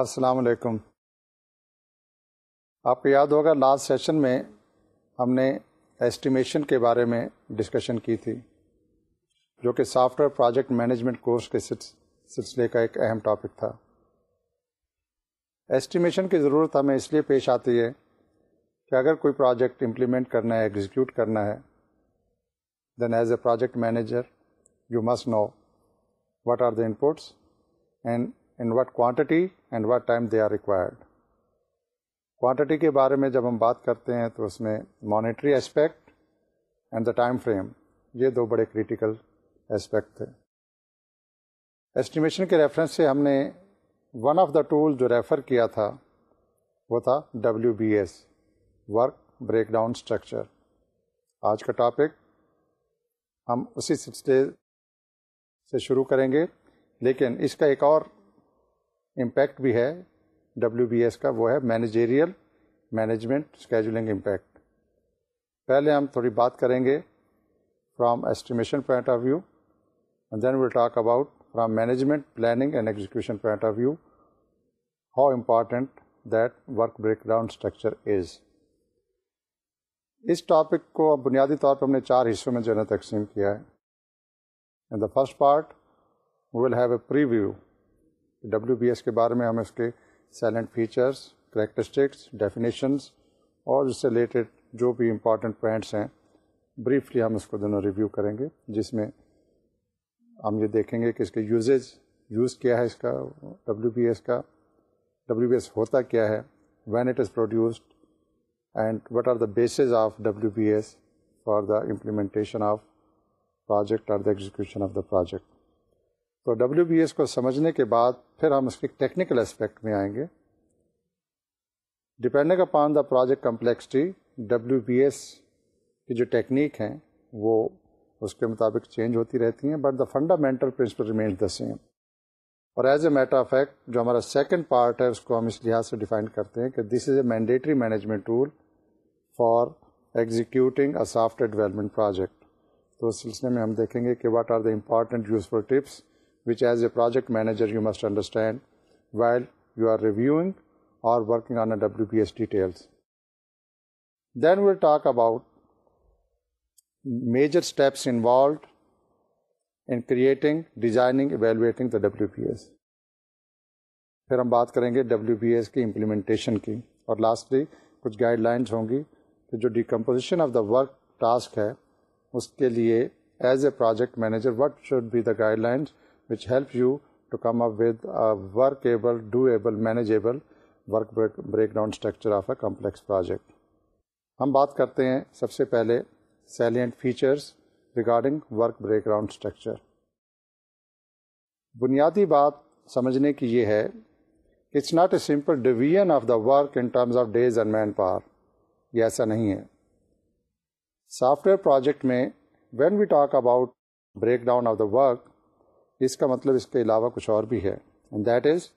السلام علیکم آپ کو یاد ہوگا لاسٹ سیشن میں ہم نے ایسٹیمیشن کے بارے میں ڈسکشن کی تھی جو کہ software project management course کے سلسلے کا ایک اہم ٹاپک تھا ایسٹیمیشن کی ضرورت ہمیں اس لیے پیش آتی ہے کہ اگر کوئی پروجیکٹ امپلیمنٹ کرنا ہے ایگزیکیوٹ کرنا ہے then as a project manager you must know what are the inputs and in what quantity and what time they are required quantity کے بارے میں جب ہم بات کرتے ہیں تو اس میں monetary aspect and the time frame یہ دو بڑے کریٹیکل اسپیکٹ تھے ایسٹیمیشن کے ریفرنس سے ہم نے ون آف دا ٹول جو ریفر کیا تھا وہ تھا W B S work break down structure آج کا ٹاپک ہم اسی سلسلے سے شروع کریں گے لیکن اس کا ایک اور امپیکٹ بھی ہے ڈبلو بی ایس کا وہ ہے مینیجیریل مینجمنٹ اسکیجولنگ امپیکٹ پہلے ہم تھوڑی بات کریں گے from estimation point of view and then will talk about from management planning and execution point of view how important that work break down structure is اس ٹاپک کو بنیادی طور پر ہم نے چار حصوں میں جو ہے نا تقسیم کیا ہے in the first part will have a preview W B S کے بارے میں ہم اس کے سائلنٹ فیچرس کریکٹرسٹکس ڈیفینیشنس اور اس سے ریلیٹڈ جو بھی امپورٹنٹ پوائنٹس ہیں بریفلی ہم اس کو دونوں ریویو کریں گے جس میں ہم یہ دیکھیں گے کہ اس کے یوزیج یوز کیا ہے اس کا ڈبلیو بی ایس کا ڈبلیو بی ایس ہوتا کیا ہے when it is produced and what are the bases of W B S for the implementation of project اور the execution of the project تو ڈبلو بی ایس کو سمجھنے کے بعد پھر ہم اس کے ٹیکنیکل اسپیکٹ میں آئیں گے depending upon the project complexity W B S کی جو ٹیکنیک ہیں وہ اس کے مطابق چینج ہوتی رہتی ہیں but the fundamental principle remains the same اور ایز اے میٹر فیکٹ جو ہمارا سیکنڈ پارٹ ہے اس کو ہم اس لحاظ سے ڈیفائن کرتے ہیں کہ this is a mandatory management tool for executing a software development project تو اس سلسلے میں ہم دیکھیں گے کہ what are the important useful tips which as a project manager you must understand well you are review are working آنلو P S detail then وباؤٹ major steps involved in creating designing evaluating the W P S پھر ہم بات کریں گے W P S کی implementation کی اور lastly کچھ guidelines ہوں گی کہ جو decomposition of the work task ہے اس کے لیے as a project manager what should be the guidelines which help you to come up workable, doable manageable break down structure of a complex project ہم بات کرتے ہیں سب سے پہلے salient features regarding work break down structure بنیادی بات سمجھنے کی یہ ہے it's not a simple division of the work in terms of days and manpower یہ ایسا نہیں ہے سافٹ ویئر پروجیکٹ میں when we talk about breakdown of the work اس کا مطلب اس کے علاوہ کچھ اور بھی ہے and that is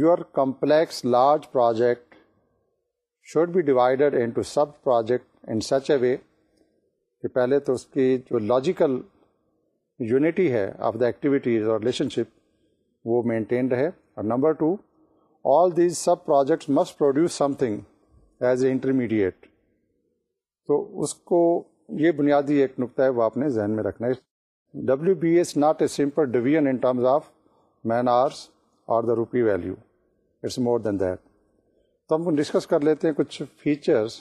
your complex large project should be divided into sub project in such a way کہ پہلے تو اس کی جو لاجیکل یونٹی ہے آف دا ایکٹیویٹیز اور ریلیشن شپ وہ مینٹین رہے اور number two all these sub projects must produce something as a intermediate تو اس کو یہ بنیادی ایک نقطہ ہے وہ آپ نے ذہن میں رکھنا ہے W B is not a simple division in terms of man hours اور the rupee value it's more than that تو ہم ڈسکس کر لیتے ہیں کچھ فیچرس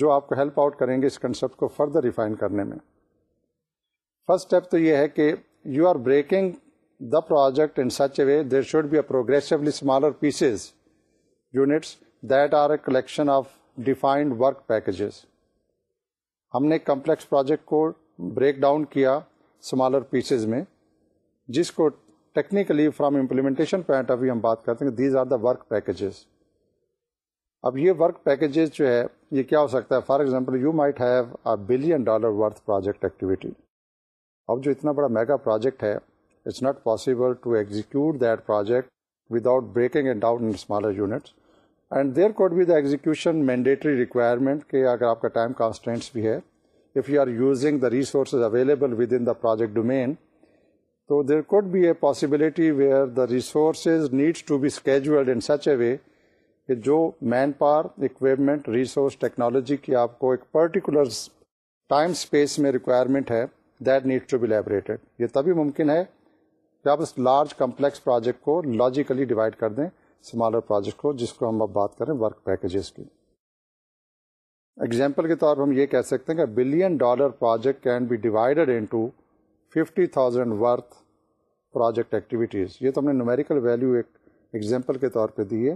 جو آپ کو ہیلپ آؤٹ کریں گے اس کنسپٹ کو فردر ریفائن کرنے میں فرسٹ اسٹیپ تو یہ ہے کہ you are breaking the project in such a way there should be a progressively smaller pieces units that are a collection of defined work packages ہم نے کمپلیکس پروجیکٹ کو break down کیا smaller pieces میں جس کو technically from implementation point of view ہم بات کرتے ہیں کہ these are the work packages اب یہ ورک پیکیجز جو ہے یہ کیا ہو سکتا ہے for example you might have a billion dollar worth project activity اب جو اتنا بڑا میگا پروجیکٹ ہے it's not possible to execute that project without breaking and there execution mandatory requirement کہ اگر آپ کا ٹائم کانسٹینٹس بھی ہے if you are using the resources available within the project domain, so there could be a possibility where the resources needs to be scheduled in such a way کہ جو man power equipment resource technology کی آپ کو ایک particular time space میں requirement ہے that need to be liberated یہ تبھی ممکن ہے کہ آپ اس لارج کمپلیکس پروجیکٹ کو لاجیکلی ڈیوائڈ کر دیں اسمالر پروجیکٹ کو جس کو ہم اب بات کریں ورک پیکیجز کی اگزامپل کے طور پر ہم یہ کہہ سکتے ہیں کہ billion dollar project can be divided into fifty thousand worth project activities یہ تو ہم نے نومیریکل ویلیو ایک ایگزامپل کے طور پہ دی ہے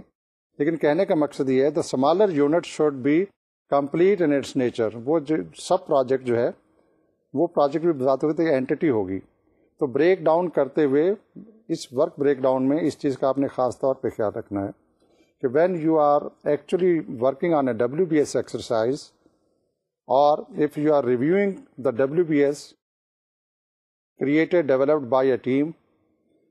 لیکن کہنے کا مقصد یہ ہے the smaller unit should be complete in its nature وہ جو سب پروجیکٹ جو ہے وہ پروجیکٹ بھی بتاتے ہوئے اینٹی ہوگی تو بریک ڈاؤن کرتے ہوئے اس ورک بریک ڈاؤن میں اس چیز کا آپ نے خاص طور پہ خیال رکھنا ہے کہ when you are actually working on a W B S exercise اور if you are reviewing the W B S created developed by a team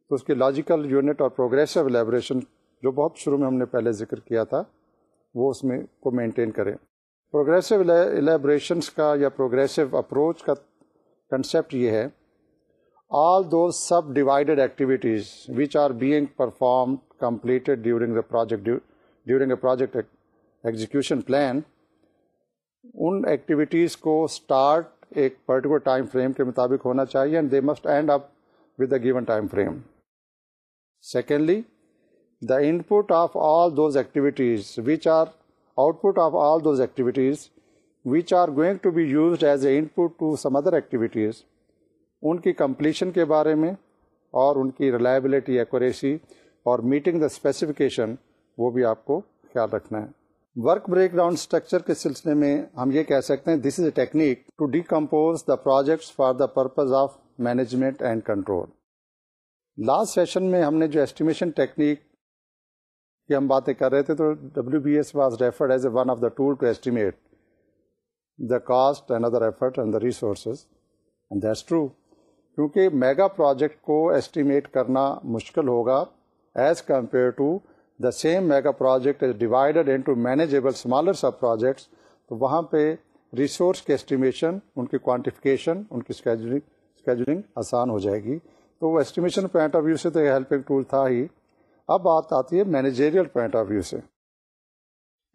تو اس کی لاجیکل یونٹ اور پروگریسو لیبریشن جو بہت شروع میں ہم نے پہلے ذکر کیا تھا وہ اس میں کو مینٹین کریں پروگریسو ایلیبریشنس کا یا پروگریسو اپروچ کا کنسیپٹ یہ ہے all those sub divided activities which are being perform complete during during project execution plan ان ایکٹیویٹیز کو اسٹارٹ ایک پرٹیکولر ٹائم فریم کے مطابق ہونا چاہیے they must end up with a game frame secondly the input of all activities which are output of all activities which are going to be used as a input to some other activities ان کی completion کے بارے میں اور ان کی reliability accuracy اور meeting the specification وہ بھی آپ کو خیال رکھنا ہے ورک بریک ڈاؤن اسٹرکچر کے سلسلے میں ہم یہ کہہ سکتے ہیں this is a technique to decompose the projects for the purpose of management and control last session میں ہم نے جو ایسٹیمیشن ٹیکنیک کی ہم باتیں کر رہے تھے تو W B S was referred as a one of the tool to estimate the cost and other effort and and the resources that's true کیونکہ میگا پروجیکٹ کو ایسٹیمیٹ کرنا مشکل ہوگا as compare to the same mega project divided into manageable smaller sub projects تو وہاں پہ resource کے estimation ان کی کوانٹیفیکیشن ان کی اسکیجولنگ آسان ہو جائے گی تو وہ اسٹیمیشن پوائنٹ آف ویو سے تو یہ ہیلپنگ ٹول تھا ہی اب بات آتی ہے مینیجیریل پوائنٹ آف ویو سے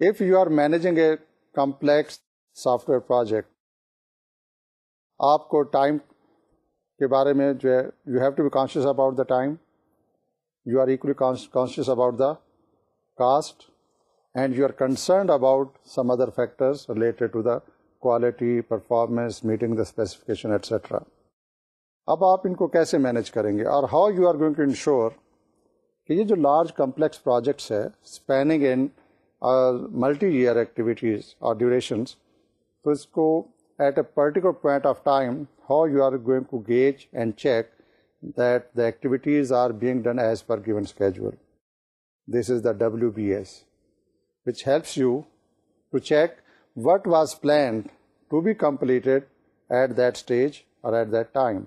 if you are managing a complex software project آپ کو ٹائم کے بارے میں جو ہے you have to be conscious about the time you are ایک conscious about the cost and you are concerned about some other factors related performance meeting the specification etcetera اب آپ ان کو کیسے مینیج کریں گے اور how you are going to ensure کہ یہ جو لارج کمپلیکس پروجیکٹس ہے spanning and multi year activities اور ڈیوریشنس تو اس کو at a particular point of time how you are going to gauge and check W B S which helps you to check what was planned to be completed at that stage اور at that time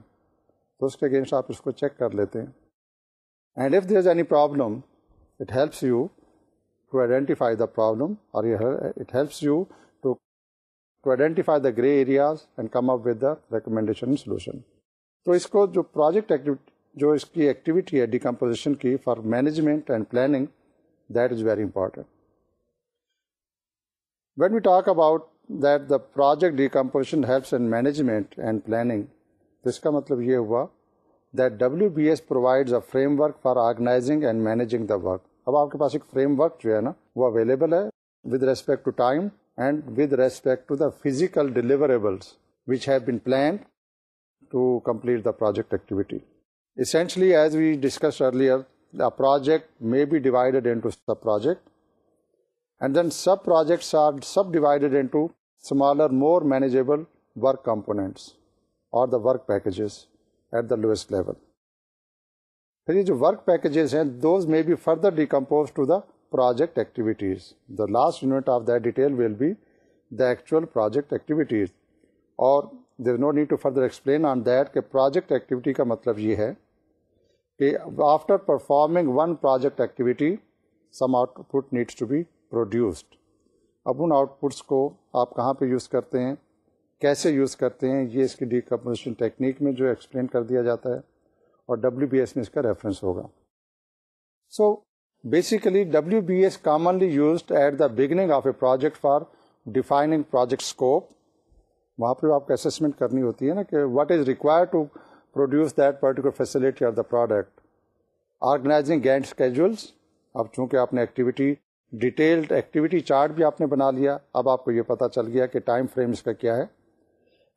تو اس کے against آپ اس کو check کر لیتے ہیں and if there any problem it helps you to identify the problem اور گرے ایریاز اینڈ کم اپ وا سولوشن تو اس کو جو پروجیکٹ جو اس کی ایکٹیویٹی ہے ڈیکمپوزیشن کی for management and planning that is very important when we talk about that the project decomposition helps and management and planning تو اس کا مطلب یہ ہوا that W B S provides a framework for organising and managing the work اب آپ کے پاس ایک فریم ورک جو ہے نا وہ اویلیبل ہے with respect to time and with respect to the physical deliverables which have been planned to complete the project activity essentially as we discuss earlier the project may be divided into the project and then sub projects are sub divided into smaller more manageable work components اور the work packages at the lowest level پھر یہ جو work packages ہیں those may be further decompose to the project activities the last unit of the detail will be the actual project activities اور there no need to further explain on that کہ project activity کا مطلب یہ ہے کہ after performing one project activity some output needs to be produced اب ان outputs کو آپ کہاں پہ یوز کرتے ہیں کیسے یوز کرتے ہیں یہ اس کی ڈیکمپوزیشن ٹیکنیک میں جو ایکسپلین کر دیا جاتا ہے اور ڈبلیو بی ایس میں اس کا ریفرنس ہوگا so basically W B S commonly used at the beginning of a project for defining project scope وہاں پہ آپ کو اسسمنٹ کرنی ہوتی ہے نا کہ what is require to produce that particular facility of the product organising Gantt schedules اب چونکہ آپ نے ایکٹیویٹی ڈیٹیلڈ ایکٹیویٹی چارٹ بھی آپ نے بنا لیا اب آپ کو یہ پتا چل گیا کہ ٹائم فریم اس کا کیا ہے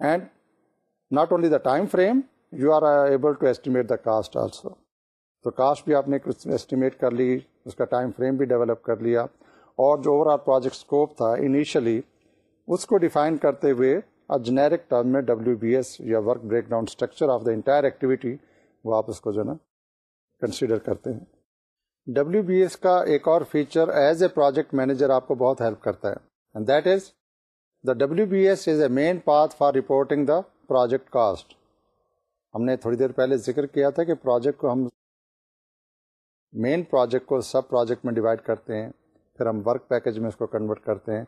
and not only the time frame you are able to estimate the cost also تو کاسٹ بھی آپ نے ایسٹیمیٹ کر لی اس کا ٹائم فریم بھی ڈیولپ کر لیا اور جو اوور آل پروجیکٹ اسکوپ تھا انیشلی اس کو ڈیفائن کرتے ہوئے جنیرک ٹرم میں ڈبلو بی ایس یا work break down structure of the entire activity وہ آپ اس کو جو ہے نا کنسیڈر کرتے ہیں ڈبلو بی ایس کا ایک اور feature as a project manager آپ کو بہت ہیلپ کرتا ہے and that is the W B S is a main path for reporting the project cost ہم نے تھوڑی دیر پہلے ذکر کیا تھا کہ پروجیکٹ کو ہم مین پروجیکٹ کو سب پروجیکٹ میں ڈیوائڈ کرتے ہیں پھر ہم ورک پیکیج میں اس کو کنورٹ کرتے ہیں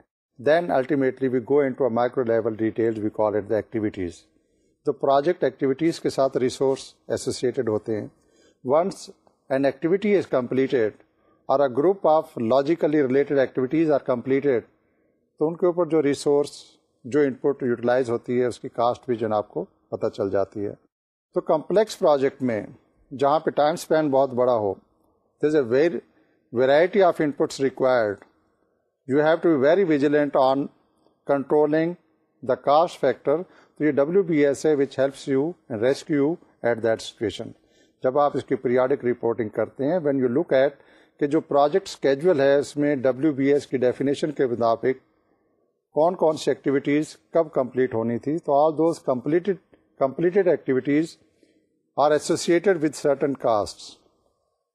then ultimately we go in micro levels do project activities کے ساتھ ریسورس ایسوسیٹیڈ ہوتے ہیں once an activity is completed اور group of logically related activities are completed تو ان کے اوپر جو ریسورس جو انپٹ یوٹیلائز ہوتی ہے اس کی کاسٹ بھی جو نا آپ کو پتہ چل جاتی ہے تو کمپلیکس پروجیکٹ میں جہاں پہ ٹائم اسپینڈ بہت بڑا ہو there is a very variety of inputs required you have to be very vigilant on controlling the cost factor تو یہ ڈبلو بی ایس ہے which helps you and rescue you at that situation جب آپ اس کی periodic reporting کرتے ہیں when you look at کہ جو پروجیکٹ اسکیجول ہے اس میں ڈبلو بی ایس کی ڈیفینیشن کے مطابق کون کون سی ایکٹیویٹیز کب کمپلیٹ ہونی تھی تو all those completed completed activities are associated with certain cost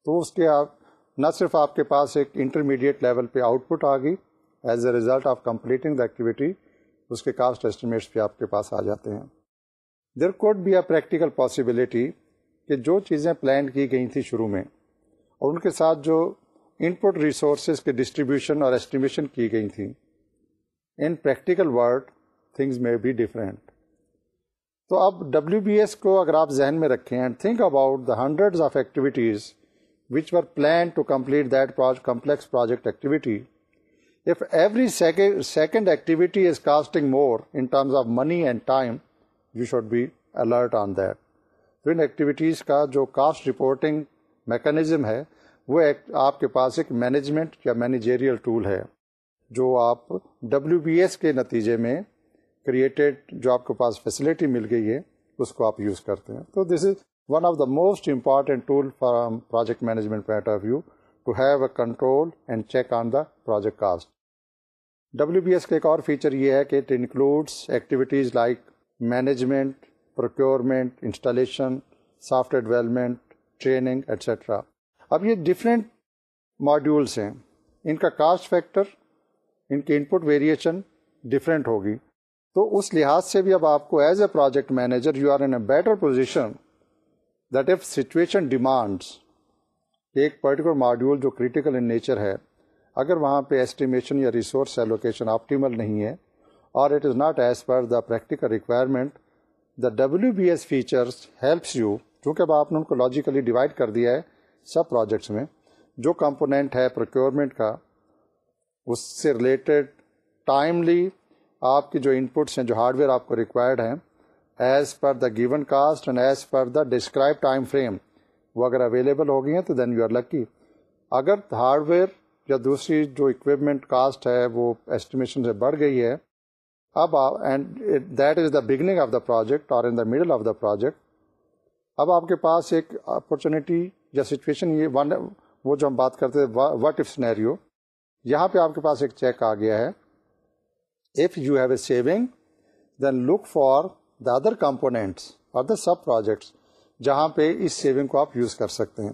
تو اس کے آپ نہ صرف آپ کے پاس ایک انٹرمیڈیٹ لیول پہ آؤٹ پٹ آ گئی as a result of completing the activity اس کے کاسٹ ایسٹیمیٹس بھی آپ کے پاس آ جاتے ہیں there could be a practical possibility کہ جو چیزیں پلان کی گئی تھیں شروع میں اور ان کے ساتھ جو ان پٹ ریسورسز کے ڈسٹریبیوشن اور ایسٹیمیشن کی گئی تھیں ان پریکٹیکل ورڈ تھنگز میں بی ڈفرینٹ تو اب ڈبلیو بی ایس کو اگر آپ ذہن میں رکھیں and think about the hundred of activities which were planned to complete that project, complex project activity, if every sec second activity is costing more in terms of money and time, you should be alert on that. So in activities ka jo cost reporting mechanism hai, وہ آپ کے پاس ایک management یا managerial tool ہے جو آپ W B S کے نتیجے میں کریٹڈ جو آپ کے پاس فیسلٹی مل گئی ہے اس کو آپ یوز کرتے ہیں تو this is one of the most important tool for project management point of view to have a control and check on the project cost W B S کا ایک اور فیچر یہ ہے کہ it includes activities like management procurement installation software development training etcetera اب یہ different modules ہیں ان کا کاسٹ فیکٹر ان کی ان پٹ ویریشن ڈفرینٹ ہوگی تو اس لحاظ سے بھی اب آپ کو as a project manager you are in a better position that if situation demands ایک پرٹیکولر ماڈیول جو کریٹیکل ان نیچر ہے اگر وہاں پہ ایسٹیمیشن یا ریسورس ایلوکیشن آپٹیمل نہیں ہے اور it is not as per the practical requirement the W B S features helps you چونکہ اب آپ نے ان کو لاجیکلی ڈیوائڈ کر دیا ہے سب پروجیکٹس میں جو کمپوننٹ ہے پروکیورمنٹ کا اس سے ریلیٹڈ ٹائملی آپ کی جو ان پٹس ہیں جو ہارڈ ویئر آپ کو ریکوائرڈ ہیں as per the given cost and as per the describe time frame وہ اگر اویلیبل ہو گئی ہیں تو دین یو آر لکی اگر ہارڈ ویئر یا دوسری جو اکوپمنٹ کاسٹ ہے وہ ایسٹیمیشن سے بڑھ گئی ہے اب and that is the beginning of the project اور in the middle of the project اب آپ کے پاس ایک اپرچونیٹی یا سچویشن یہ ون وہ جو ہم بات کرتے واٹ اف سنیرو یہاں پہ آپ کے پاس ایک چیک آ گیا ہے if you have a saving then look for the other components اور دا سب پروجیکٹس جہاں پہ اس سیونگ کو آپ یوز کر سکتے ہیں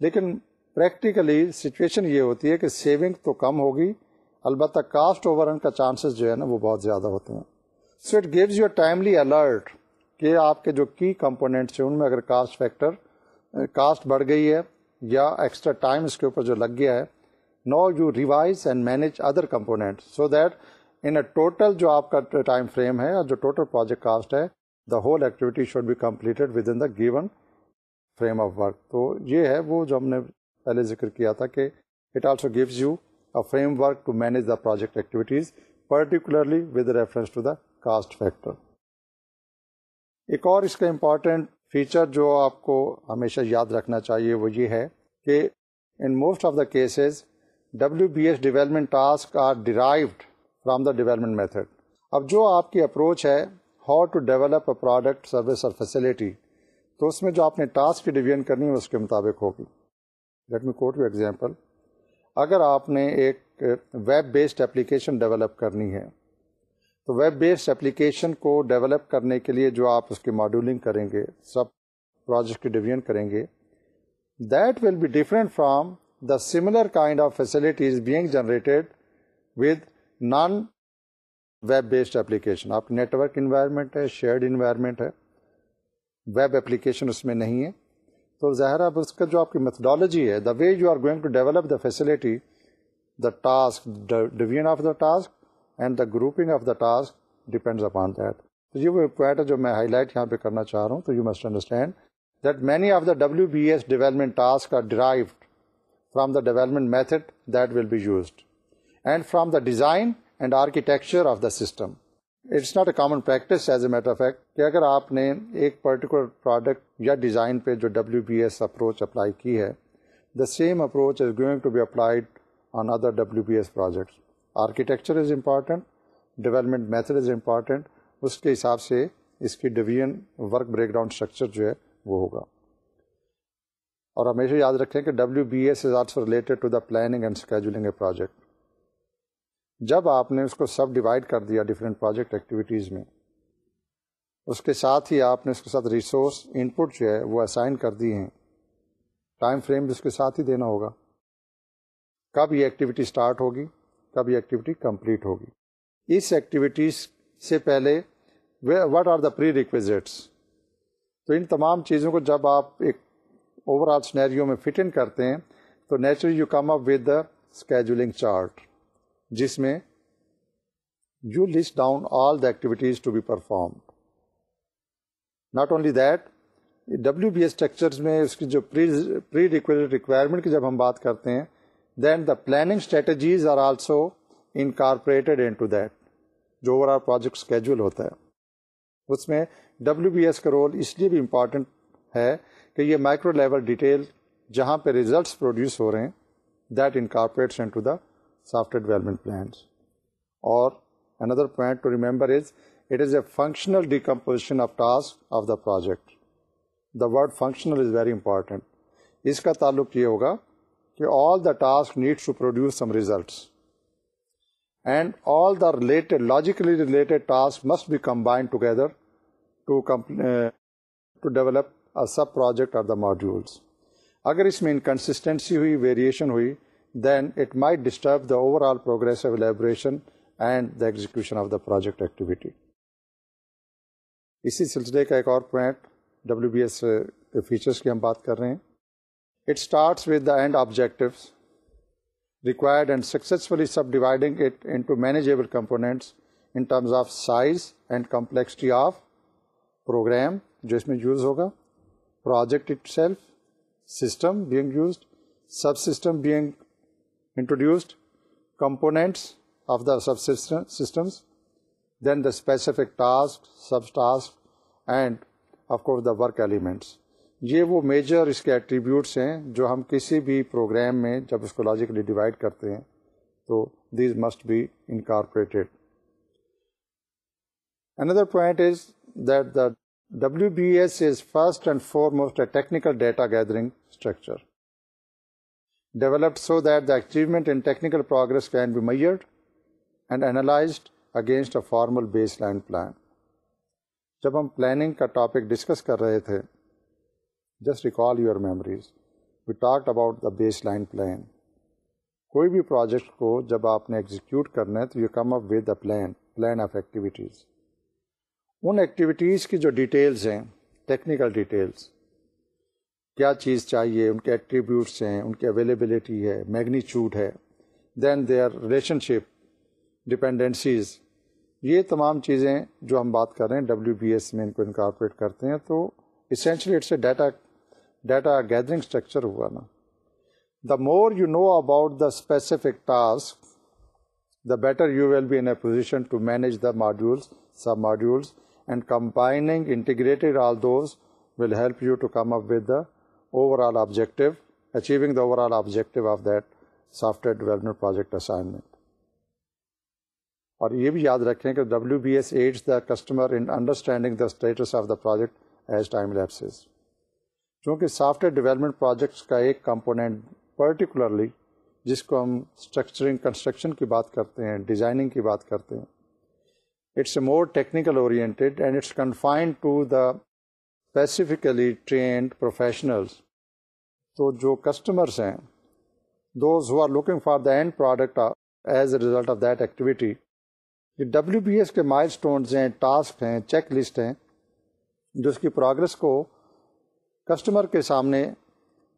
لیکن پریکٹیکلی سچویشن یہ ہوتی ہے کہ سیونگ تو کم ہوگی البتہ کاسٹ اوور کا چانسز جو ہے نا وہ بہت زیادہ ہوتے ہیں so it gives you timely alert کہ آپ کے جو کی کمپونیٹس ہیں ان میں اگر کاسٹ فیکٹر کاسٹ بڑھ گئی ہے یا ایکسٹرا ٹائم اس کے اوپر جو لگ گیا ہے now you revise and manage other component so that in a total جو آپ کا ٹائم فریم ہے اور جو ٹوٹل پروجیکٹ کاسٹ ہے the whole activity should be completed within the given frame of work تو یہ ہے وہ جو ہم نے پہلے ذکر کیا تھا کہ it also gives you a framework to manage the project activities particularly with reference to the cost factor ایک اور اس کا امپارٹینٹ فیچر جو آپ کو ہمیشہ یاد رکھنا چاہیے وہ یہ ہے کہ in most of the cases W B S development task are derived from the development method اب جو آپ کی اپروچ ہے how to develop a product service اور فیسلٹی تو اس میں جو آپ نے ٹاسک کی ڈویژن کرنی ہے اس کے مطابق ہوگی let me quote you example اگر آپ نے ایک ویب بیسڈ اپلیکیشن ڈیولپ کرنی ہے تو ویب بیسڈ اپلیکیشن کو ڈیولپ کرنے کے لیے جو آپ اس کی ماڈولنگ کریں گے سب پروجیکٹ کی ڈویژن کریں گے that will be different from the similar kind of facilities being generated with non web based application آپ نیٹورک انوائرمنٹ ہے شیئرڈ انوائرمنٹ ہے ویب اپلیکیشن اس میں نہیں ہے تو ظاہر اب اس کا جو آپ کی میتھڈالوجی ہے the way you are going to develop the facility the task division of the task and the grouping of the task depends upon that تو یہ ہے جو میں ہائی لائٹ یہاں پہ کرنا چاہ رہا ہوں تو you must understand that many of the W B S development task are derived from the development method that will be used and from the design and architecture of the system it's not a common practice as a matter fact کہ اگر آپ نے ایک particular product یا design پہ جو W B S approach apply کی ہے the same approach is going to be applied on other W B S projects architecture is important development method is important اس کے حساب سے اس کی division work break down structure جو ہے وہ ہوگا اور ہمیشہ یاد رکھیں کہ W B S is also related to the planning and scheduling a project جب آپ نے اس کو سب ڈیوائڈ کر دیا ڈفرینٹ پروجیکٹ ایکٹیویٹیز میں اس کے ساتھ ہی آپ نے اس کے ساتھ ریسورس ان پٹ جو ہے وہ اسائن کر دیے ہیں ٹائم فریم اس کے ساتھ ہی دینا ہوگا کب یہ ایکٹیویٹی اسٹارٹ ہوگی کب یہ ایکٹیویٹی کمپلیٹ ہوگی اس ایکٹیویٹیز سے پہلے what are the prerequisites تو ان تمام چیزوں کو جب آپ ایک اوور آل سنیریو میں فٹ ان کرتے ہیں تو naturally you come up with the scheduling chart جس میں you list down all the activities to be perform not only that W B S structures میں اس کی جو پری ریکوائرمنٹ کی جب ہم بات کرتے ہیں then the planning strategies are also incorporated in to that جو اوور آل پروجیکٹ اسکیجول ہوتا ہے اس میں ڈبلو بی ایس کا رول اس لیے بھی امپارٹنٹ ہے کہ یہ مائکرو لیول ڈیٹیل جہاں پہ ریزلٹس پروڈیوس ہو رہے ہیں that incorporates in to the software development plans اور another point to remember is it is a functional decomposition of task of the project the word functional is very important اس کا تعلق یہ ہوگا کہ all the task needs to produce some results and all the related logically related task must be combined together to develop sub project of the modules اگر اس میں inconsistency ہوئی ویریشن ہوئی then it my disturb the overall progression and the execution of the project activity اسی سلسلے کا ایک اور پوائنٹ ڈبلو بی ایس کے فیچرس کی ہم بات کر رہے ہیں it starts with the end objective required and successfully sub dividing it manageable components in terms of size and complexity of program جو اس میں یوز ہوگا project itself system being used subsystem being introduced components of the sub system systems then the specific task sub task and of course the work elements یہ وہ major اس کے attributes ہیں جو ہم کسی بھی پروگرام میں جب اس کو لاجیکلی ڈیوائڈ کرتے ہیں تو these must be incorporated another point is that the W B S is first and for most a technical data gathering structure developed so that the achievement in technical progress can be measured and analyzed against a formal baseline plan. جب ہم planning کا topic discuss کر رہے تھے just recall your memories we talk about the baseline plan کوئی بھی project کو جب آپ نے ایگزیکیوٹ کرنا ہے تو you come up with a plan plan of activities in activities کی جو ڈیٹیلز ہیں ٹیکنیکل ڈیٹیلس کیا چیز چاہیے ان کے ایٹریبیوٹس ہیں ان کی اویلیبلٹی ہے میگنیچیوڈ ہے then they are relationship dependencies یہ تمام چیزیں جو ہم بات کر رہے ہیں ڈبلیو بی ایس میں ان کو انکارپوریٹ کرتے ہیں تو essentially it's a data data gathering structure ہوا نا the more you know about the specific task the better you will be in a position to manage the modules sub modules and combining integrated all those will help you to come up with the overall objective achieving the overall objective of that software development project assignment اور یہ بھی یاد رکھیں کہ W B S aids the customer in understanding the status of the project as time lapses چونکہ software development projects کا ایک component particularly جس کو ہم اسٹرکچرنگ کنسٹرکشن کی بات کرتے ہیں ڈیزائننگ کی بات کرتے ہیں it's a more technical oriented and it's confined to the specifically trained professionals تو جو کسٹمرس ہیں those who are looking for the end product as a result of that activity یہ ڈبلیو بی ایس کے milestones ہیں task ہیں checklist ہیں جو اس کی پروگرس کو کسٹمر کے سامنے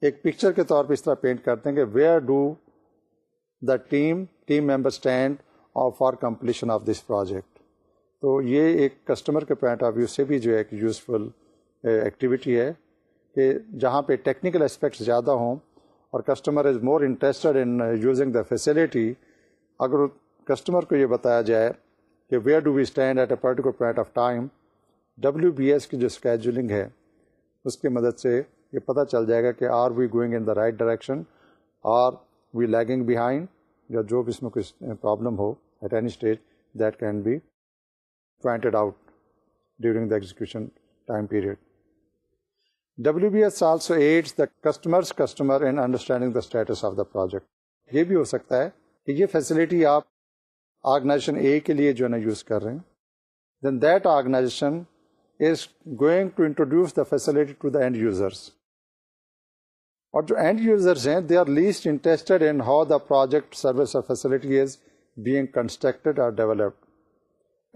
ایک پکچر کے طور پہ اس طرح پینٹ کرتے ہیں کہ where do the team team member stand اور for completion of this project تو یہ ایک کسٹمر کے پوائنٹ آف ویو سے بھی جو ہے ایک یوزفل ایکٹیویٹی ہے کہ جہاں پہ ٹیکنیکل اسپیکٹس زیادہ ہوں اور customer is more interested in using the facility اگر کسٹمر کو یہ بتایا جائے کہ where do we stand at a particular point of time W B S کی جو اسکیجولنگ ہے اس کی مدد سے یہ پتہ چل جائے گا کہ are we going in the right direction are we lagging behind یا جو بھی اس میں کوئی پرابلم uh, ہو at any stage that can be pointed out during the execution time period B S also aids the the the customer in understanding status of project یہ بھی ہو سکتا ہے کہ یہ فیسلٹی آپ آرگنائزیشن اے کے لیے جو ہے نا یوز کر رہے ہیں then that organization is going to to introduce the the facility and users اور جو اینڈ یوزرس ہیں they are least interested in how the project service اور اور facility is being developed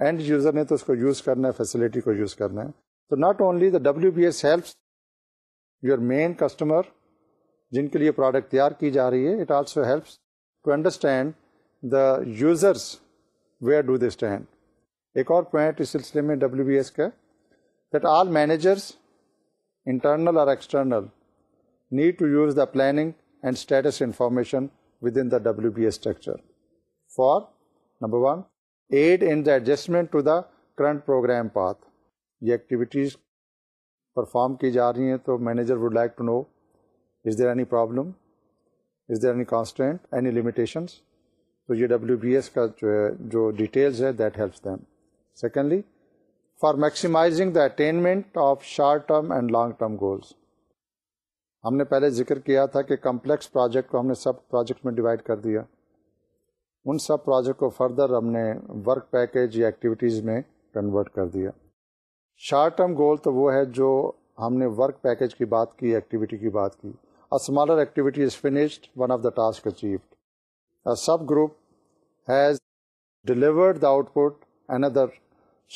and user نے تو اس کو یوز کرنا ہے فیسلٹی کو یوز کرنا ہے تو not only the B S helps your main customer جن کے لیے پروڈکٹ تیار کی جا رہی ہے it also helps to understand the users where do they stand ایک اور پوائنٹ اس سلسلے میں ڈبلو بی ایس کا دیٹ آل مینیجرس انٹرنل اور external need to use the planning and status information within the W B S structure for number one aid in the adjustment to the current program path یہ activities perform کی جا رہی ہیں تو manager would like to know is there any problem is there any constant any limitations تو یہ W B S کا جو ہے جو ڈیٹیلز ہے that helps them secondly for maximising the attainment of short term and long term goals ہم نے پہلے ذکر کیا تھا کہ کمپلیکس پروجیکٹ کو ہم نے سب پروجیکٹ میں ڈیوائڈ کر دیا ان سب پروجیکٹ کو فردر ہم نے ورک پیکیج یا ایکٹیویٹیز میں کنورٹ کر دیا شارٹ ٹرم گول تو وہ ہے جو ہم نے ورک پیکیج کی بات کی ایکٹیویٹی کی بات کی smaller activity is finished one of the task achieved sub group has delivered the output and other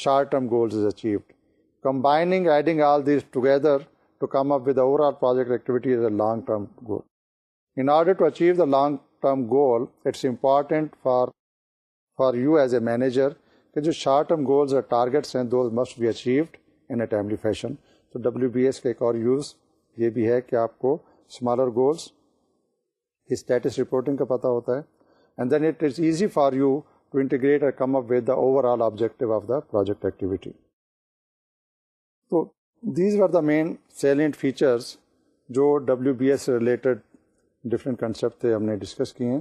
short term goals is achieved combining adding all these together to come up with overall project activity is a long term goal in order to achieve the long term goal it's important for for you as a manager کہ جو short term goals اور targets ہیں those must be achieved in a timely fashion تو W B S کا ایک اور use یہ بھی ہے کہ آپ کو اسمالر گولس اسٹیٹس رپورٹنگ کا پتہ ہوتا ہے and then it is easy for you to integrate come up with the overall objective of the project activity تو these are the main salient features جو W B S related different concept تھے ہم نے discuss کیے ہیں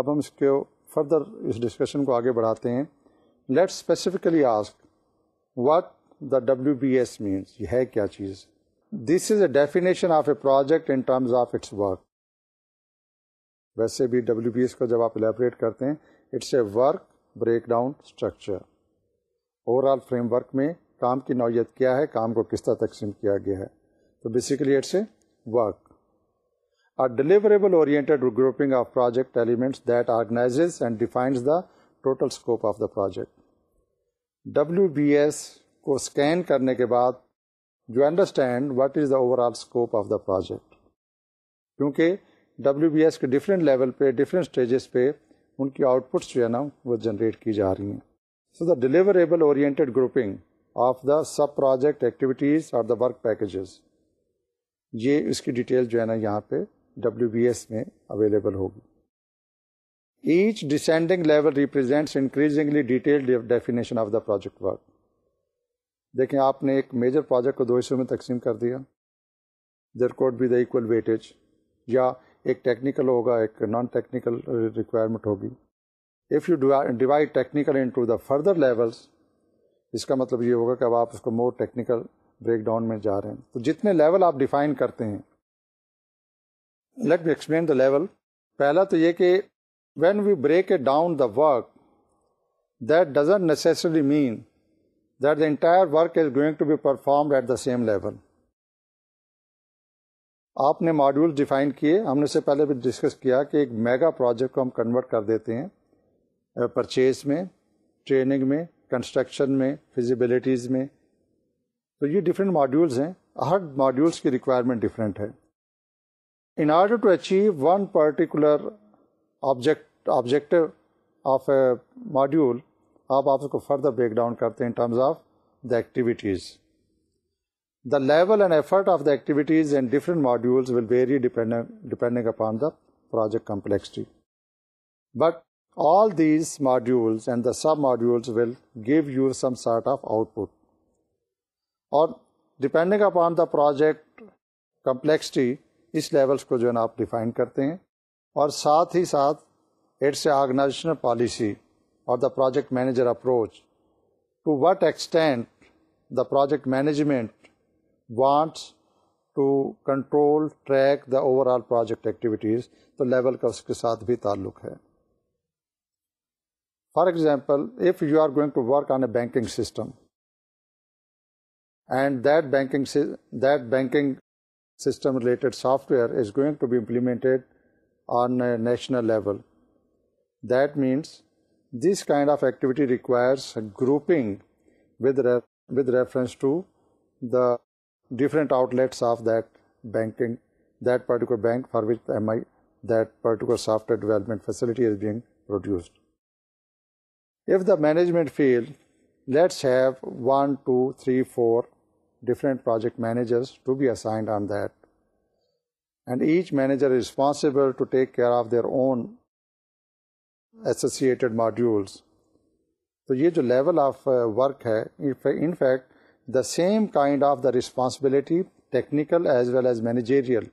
اب ہم اس کے فردر اس ڈسکشن کو آگے بڑھاتے ہیں let specifically ask what the W B S means یہ ہے کیا چیز this is a definition of a project in terms of its work ویسے بھی ڈبلو بی ایس کو جب آپ الیبریٹ کرتے ہیں it's a work break down structure overall framework میں کام کی نوعیت کیا ہے کام کو کس طرح تقسیم کیا گیا ہے تو basically it's a work oriented grouping of project elements that organise and defines the total scope of the project W B S کو اسکین کرنے کے بعد you understand what is the overall scope of the project کیونکہ W B S کے different level پہ different stages پہ ان کی آؤٹ پٹس جو ہے نا وہ جنریٹ کی جا رہی ہیں so the deliverable oriented grouping of the sub project activities اور دا ورک پیکیجز یہ اس کی ڈیٹیل جو ہے نا یہاں پہ ڈبلیو بی ایس میں اویلیبل ہوگی each descending level represents increasingly definition of the project work دیکھیں آپ نے ایک میجر پروجیکٹ کو دو حصوں میں تقسیم کر دیا there could be the equal weightage یا ایک ٹیکنیکل ہوگا ایک نان ٹیکنیکل ریکوائرمنٹ ہوگی if you divide technical in to the further levels اس کا مطلب یہ ہوگا کہ اب آپ اس کو مور ٹیکنیکل بریک ڈاؤن میں جا رہے ہیں تو جتنے لیول آپ ڈیفائن کرتے ہیں let me explain the level پہلا تو یہ کہ when we break it down the work that doesn't necessarily mean that the entire work is going to be performed at the same level آپ نے module define کیے ہم نے پہلے بھی ڈسکس کیا کہ ایک میگا پروجیکٹ کو ہم کنورٹ کر دیتے ہیں پرچیز میں ٹریننگ میں کنسٹرکشن میں فزیبلٹیز میں تو یہ ڈفرینٹ ماڈیولس ہیں ہر ماڈیولس کی ریکوائرمنٹ ڈفرینٹ ہے in order to achieve one particular object objective of a module آپ آپ کو فردر بریک ڈاؤن کرتے ہیں in terms of the activities the level and effort of the activities and different very depending upon the project complexity but all these and the sub modules will give you some sort of output اور depending upon the project complexity اس levels کو جو ہے نا آپ define کرتے ہیں اور ساتھ ہی ساتھ اٹس اے آرگنائزیشنل پالیسی اور the project manager approach to what extent the project management wants to control track the overall project activities level اس کے ساتھ بھی تعلق ہے for example if you are going to work on a banking system and that banking that banking system related software is going to be implemented on a national level That means this kind of activity requires grouping with reference to the different outlets of that banking, that particular bank for which that particular software development facility is being produced. If the management field, let's have 1, 2, 3, 4 different project managers to be assigned on that. And each manager is responsible to take care of their own associated modules تو یہ جو level of work ہے in fact the same kind of the responsibility technical as well as managerial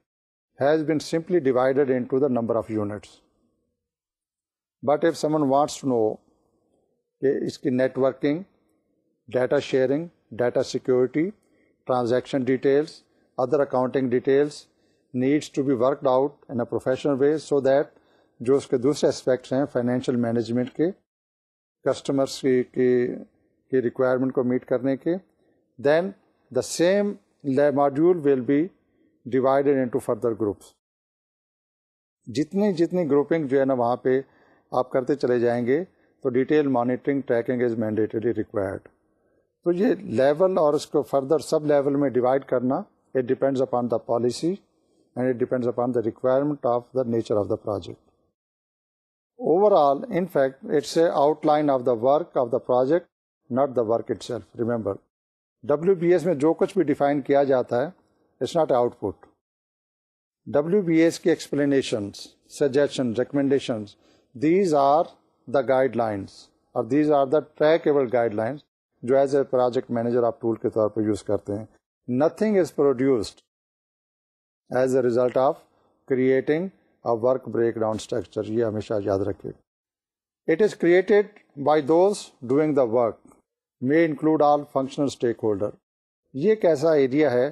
has been simply divided in to the number of units but if wants to know کہ اس کی networking data sharing data security transaction details other accounting details needs to be worked out in a professional way so that جو اس کے دوسرے aspects ہیں financial management کے customers کی کی ریکوائرمنٹ کو میٹ کرنے کے then the same module will be divided into further groups جتنی جتنی گروپنگ جو ہے نا وہاں پہ آپ کرتے چلے جائیں گے تو detail monitoring tracking is mandatory required تو یہ لیول اور اس کو فردر سب لیول میں ڈیوائڈ کرنا it depends upon the policy and it depends upon the requirement of the nature of the project overall in fact it's a outline of the work of the project not the work itself remember W B S میں جو کچھ بھی define کیا جاتا ہے it's not a output W B S کی explanations suggestion recommendation these are the guidelines اور these are the practical guidelines جو ایز اے پروجیکٹ مینیجر آپ ٹول کے طور پر یوز کرتے ہیں nothing is produced as a result of creating work break down structure یہ ہمیشہ یاد رکھے it is created by those doing the work may include all functional stakeholder یہ ایک ایسا ایریا ہے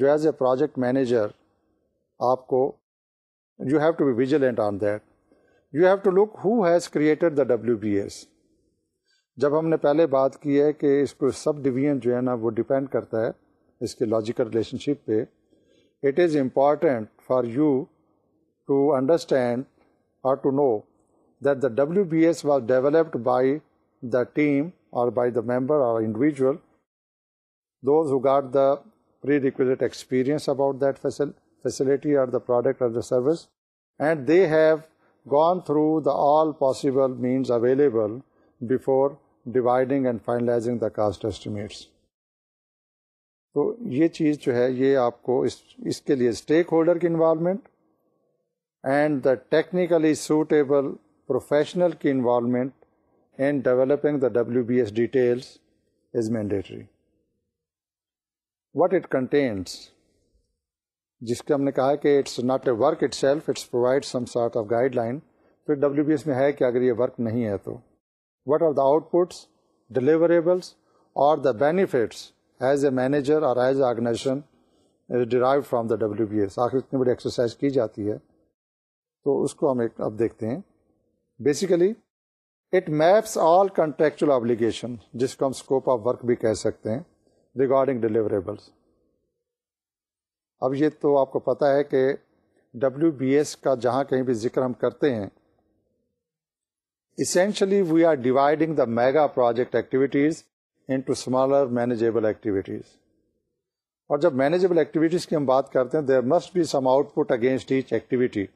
جو ایز اے پروجیکٹ مینیجر آپ کو you have to be vigilant on that you have to look who has created the W B S جب ہم نے پہلے بات کی ہے کہ اس کو سب ڈویژن جو ہے نا وہ ڈیپینڈ کرتا ہے اس کے لاجیکل ریلیشن شپ پہ it is important for you to understand اور to know that the WBS B S was developed by the team اور بائی دا ممبر اور individual those who got the pre that experience about facility or the product of the service and they have gone through the all possible means available before dividing and finalising the cost estimates تو یہ چیز جو ہے یہ آپ کو اس کے لیے اسٹیک ہولڈر کی involvement and the technically suitable professional کی involvement developing the W B S details is mandatory what it contains جس کے ہم نے کہا کہ it's not a work itself it's provide some sort of guideline پھر W B S میں ہے کہ اگر یہ ورک نہیں ہے تو what are the outputs deliverables اور the benefits as a manager اور as a organization drive from the W B S آخر اتنی بڑی ایکسرسائز کی جاتی ہے تو اس کو ہم ایک اب دیکھتے ہیں basically it maps all contractual obligation جس کو ہم اسکوپ آف ورک بھی کہہ سکتے ہیں ریگارڈنگ ڈلیوریبلس اب یہ تو آپ کو پتا ہے کہ ڈبلو بی ایس کا جہاں کہیں بھی ذکر ہم کرتے ہیں essentially we are dividing the mega project activities into smaller manageable activities اور جب مینیجیبل ایکٹیویٹیز کی ہم بات کرتے ہیں there must be some output against each activity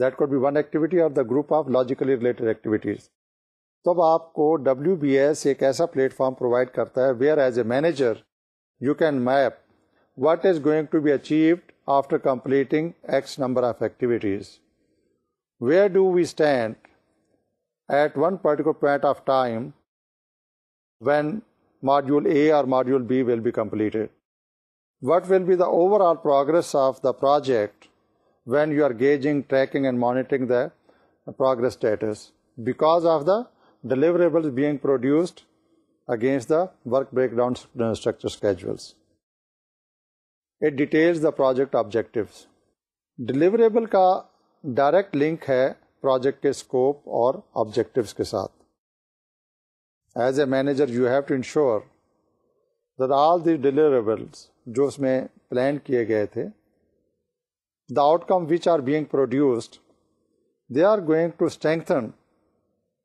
that could be one activity of the group of logically related activities تو آپ کو ڈبلو بی ایس ایک ایسا پلیٹ فارم پرووائڈ کرتا ہے where as a manager you can map what is going to be achieved after completing X number of activities where do we stand at one particular point of time when module A اور module B will be completed what will be the overall progress of the project when you are gauging tracking and monitoring the progress status because of the deliverable being produced against the work break down structures it details the project objectives deliverable کا direct link ہے project کے scope اور objectives کے ساتھ as a manager you have to ensure deliverables جو اس میں plan کیے گئے تھے the outcome which are being produced, they are going to strengthen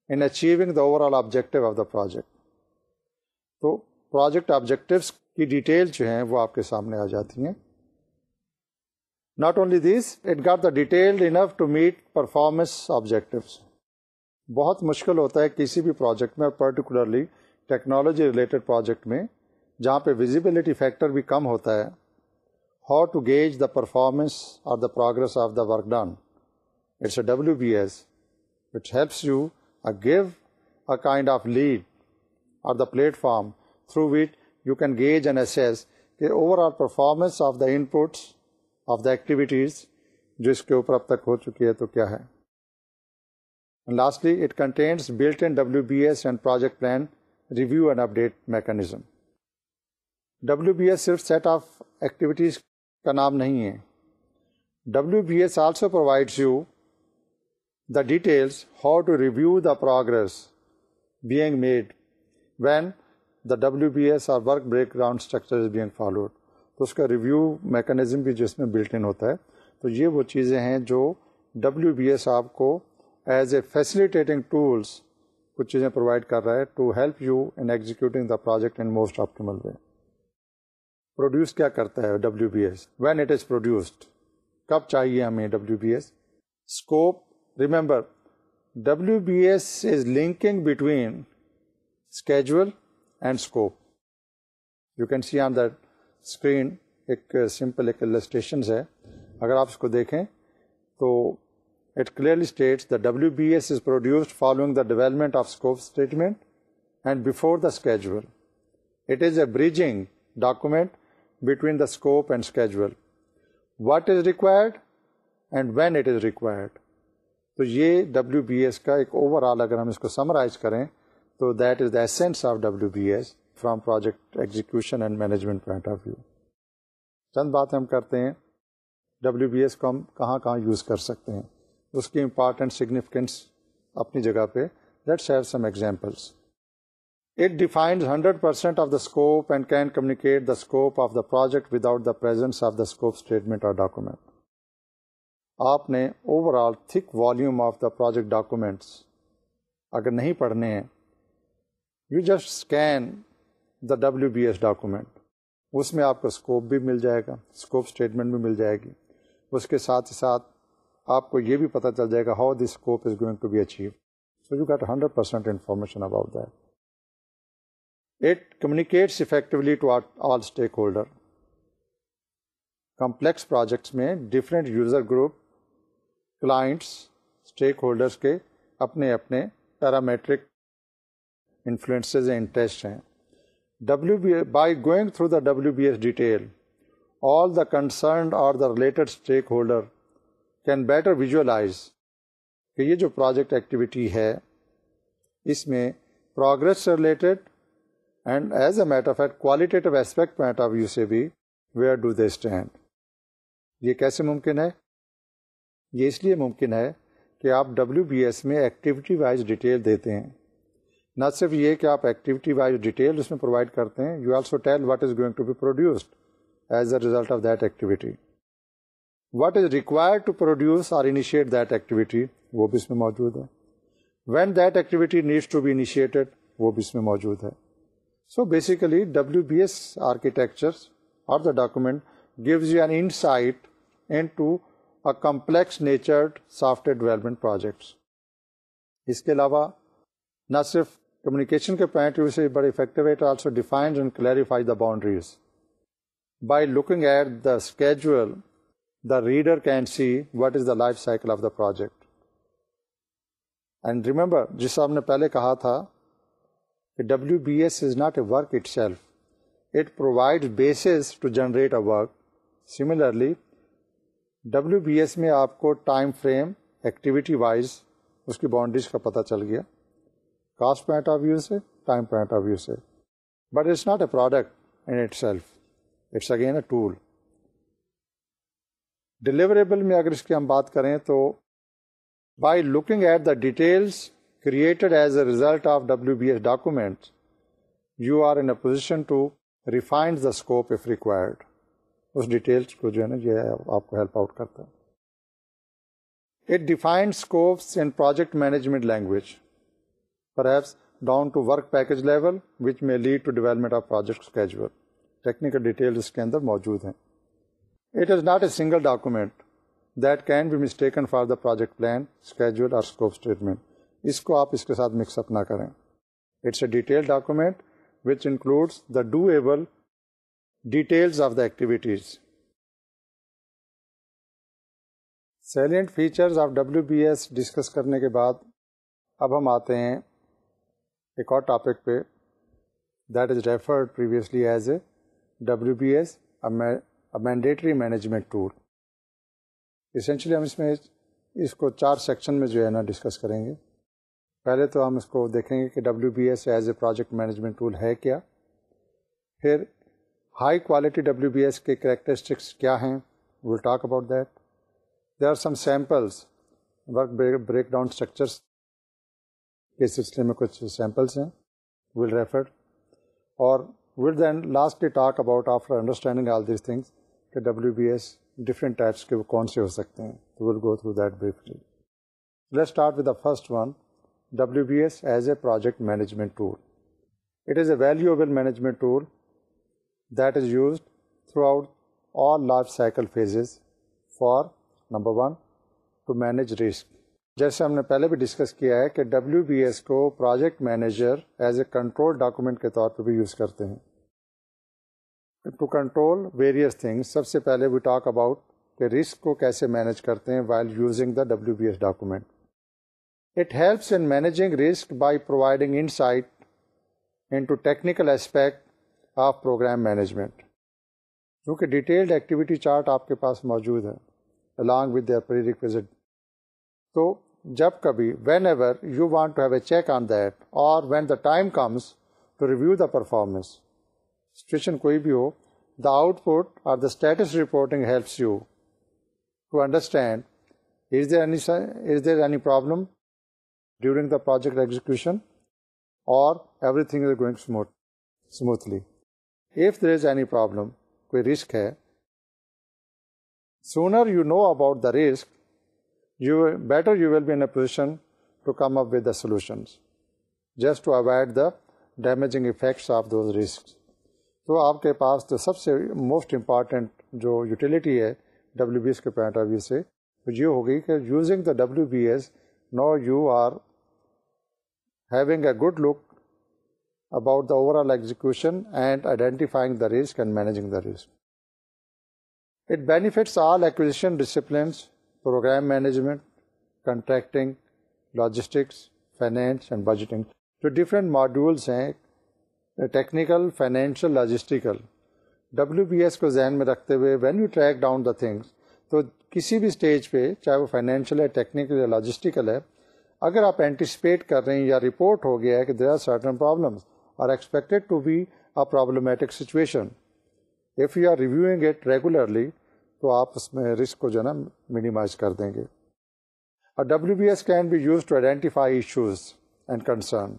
in achieving the overall objective of the project. تو پروجیکٹ آبجیکٹیوس کی ڈیٹیل جو ہیں وہ آپ کے سامنے آ جاتی ہیں not only this it got the detailed enough to meet performance objectives بہت مشکل ہوتا ہے کسی بھی پروجیکٹ میں اور پرٹیکولرلی ٹیکنالوجی ریلیٹڈ پروجیکٹ میں جہاں پہ ویزیبلٹی فیکٹر بھی کم ہوتا ہے how to gauge the performance or the progress of the work done. A W B S which helps you give give a kind of lead or the platform through can you can gauge the overall performance کہ overall performance of the inputs of the activities جو اس کے اوپر اب تک ہو چکی ہے تو کیا ہے lastly it contains built in B S and project plan review and update mechanism W B S صرف سیٹ آف ایکٹیویٹیز کا نام نہیں ہے W B S also provides you the details how to review the progress being made when the W B S or work break ground structure is being followed تو اس کا review mechanism بھی جس میں بلٹ ان ہوتا ہے تو یہ وہ چیزیں ہیں جو ڈبلیو بی ایس آپ کو ایز اے فیسیلیٹیٹنگ ٹولس کچھ چیزیں پرووائڈ کر رہا ہے to help you in executing the project in most optimal way produce کیا کرتا ہے W B S when it is produced کب چاہیے ہمیں W B S scope remember W B S is linking between schedule and scope you can see on that screen ایک simple ایک illustration ہے اگر آپ اس کو دیکھیں تو it clearly states the W B S is produced following the development of scope statement and before the schedule it is a bridging document between the scope and schedule what is required and when it is required تو یہ W B S کا ایک overall اگر ہم اس کو summarize کریں تو that is the essence of W B S from project execution and management point of view چند باتیں ہم کرتے ہیں ڈبلو بی ایس کو ہم کہاں کہاں یوز کر سکتے ہیں اس کی امپارٹنٹ سگنیفیکنس اپنی جگہ پہ let's have some examples It defines 100% of the scope and can communicate the scope of the project without the presence of the scope statement or document. آپ نے overall thick volume of the project documents اگر نہیں پڑھنے ہیں you just scan the W B S document اس میں آپ کو اسکوپ بھی مل جائے گا اسکوپ اسٹیٹمنٹ بھی مل جائے گی اس کے ساتھ ہی ساتھ آپ کو یہ بھی پتہ چل جائے گا how this scope is going to be achieve so you get hundred percent information about that it communicates effectively to all stakeholder complex projects میں different user group clients stakeholders کے اپنے اپنے parametric influences interest ہیں W B by going through the W B S detail all the concerned اور the related stakeholder can better visualise کہ یہ جو project activity ہے اس میں پروگرس سے related and as a matter fact at aspect point of view سے بھی ویئر ڈو دے اسٹینڈ یہ کیسے ممکن ہے یہ اس لیے ممکن ہے کہ آپ ڈبلیو بی ایس میں ایکٹیویٹی وائز ڈیٹیل دیتے ہیں نہ صرف یہ کہ آپ ایکٹیویٹی وائز ڈیٹیل اس میں پرووائڈ کرتے ہیں you also tell what is going to be produced as a result of that activity what is required to produce initiate that activity وہ بھی اس میں موجود ہے when that activity needs to be initiated وہ بھی اس میں موجود ہے So basically WBS architectures or the document gives you an insight into a complex natured software development projects. اس کے علاوہ نہ صرف کمیونیکیشن کے پوائنٹ ویو سے بڑے افیکٹو ہے also defines and clarify the boundaries by looking at the schedule the reader can see what is the life cycle of the project and remember جس سے ہم نے پہلے کہا تھا W B S is not a work itself it provide bases to generate a work similarly W B S میں آپ کو ٹائم فریم ایکٹیویٹی وائز اس کی باؤنڈریز کا پتہ چل گیا کاسٹ پوائنٹ آف ویو سے ٹائم پوائنٹ آف ویو سے but it's not a product in itself it's again a tool deliverable میں اگر اس کی ہم بات کریں تو by looking at the details created as a result of WBS as you are in a position to refine the scope if required. اس details کو جو ہے نا یہ آپ کو ہیلپ آؤٹ کرتا ہے it defined scopes in project management language پر heaps down to work package level which میں lead to development of project technical detail اس کے اندر موجود ہیں it is not a single document that can be mistaken for the project plan schedule اور scope statement اس کو آپ اس کے ساتھ مکس اپ نہ کریں it's a detail document which includes the doable details of the activities salient features of W B S discuss کرنے کے بعد اب ہم آتے ہیں ایک اور ٹاپک پہ that is referred previously as a W B S mandatory management tool اس میں اس کو چار سیکشن میں جو ہے نا ڈسکس کریں گے پہلے تو ہم اس کو دیکھیں گے کہ W B S as a project management tool ہے کیا پھر high quality W B S کے کریکٹرسٹکس کیا ہیں will talk about that they are some samples work break down structures کے سلسلے میں کچھ سیمپلس ہیں ول ریفر اور will then lastly talk about after understanding all these things کہ W B S different types کے وہ کون سے ہو سکتے ہیں will go through that briefly let start with the first one W B S as a project management tool it is a valuable management tool that is used throughout all life cycle phases for number one to manage risk جیسے ہم نے پہلے بھی discuss کیا ہے کہ W B S کو project manager as a control document کے طور پہ بھی یوز کرتے ہیں ٹو کنٹرول ویریئس تھنگس سب سے پہلے وی ٹاک اباؤٹ کہ رسک کو کیسے مینیج کرتے ہیں while using the W B S document It helps in managing risk by providing insight into technical aspect of program management. کیونکہ ڈیٹیلڈ ایکٹیویٹی چارٹ آپ کے پاس موجود ہے along with their prerequisite. تو جب کبھی whenever you want to have a check on that اور when the time to review the performance situation کوئی بھی ہو دا آؤٹ پٹ اور status reporting helps you to understand is there any is there any problem during the project execution اور everything is going smoothly if there is any problem کوئی risk ہے sooner you know about the risk you better you will be in a position to come up with the solutions just to avoid the damaging effects of those risk تو آپ کے پاس تو سب سے most important جو utility ہے W B S کے پوائنٹ آف ویو سے یہ ہوگی کہ using the W B S know you are having a good look about the overall execution and identifying the raise managing درز it benefits all acquisition disciplines program management contracting logistics finance and budgeting جو different modules ہیں technical financial logistical W B S کو ذہن میں رکھتے ہوئے when you track down the things تو کسی بھی اسٹیج پہ چاہے وہ فائنینشیل ہے ٹیکنیکل یا لاجیسٹیکل ہے اگر آپ اینٹیسپیٹ کر رہے ہیں یا رپورٹ ہو گیا ہے کہ there are certain problems are expected to be problematic situation if you are reviewing it regularly تو آپ اس میں رسک کو جو ہے نا مینیمائز کر دیں گے اور W B S can be use to identify issues and concern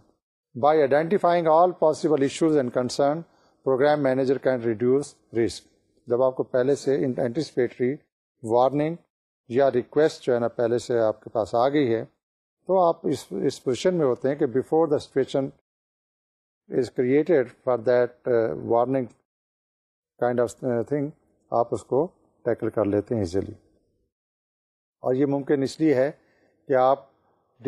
by identifying all possible issues and concern program manager can reduce risk جب آپ کو پہلے سے وارننگ یا ریکویسٹ جو ہے نا پہلے سے آپ کے پاس آ گئی ہے تو آپ اس پوزیشن میں ہوتے ہیں کہ before the situation is created for that warning kind of thing آپ اس کو ٹیکل کر لیتے ہیں ایزیلی اور یہ ممکن اس لیے ہے کہ آپ